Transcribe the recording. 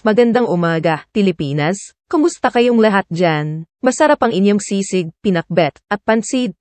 Magandang umaga, Pilipinas. Kumusta kayong lahat dyan? Masarap ang inyong sisig, pinakbet, at pansid.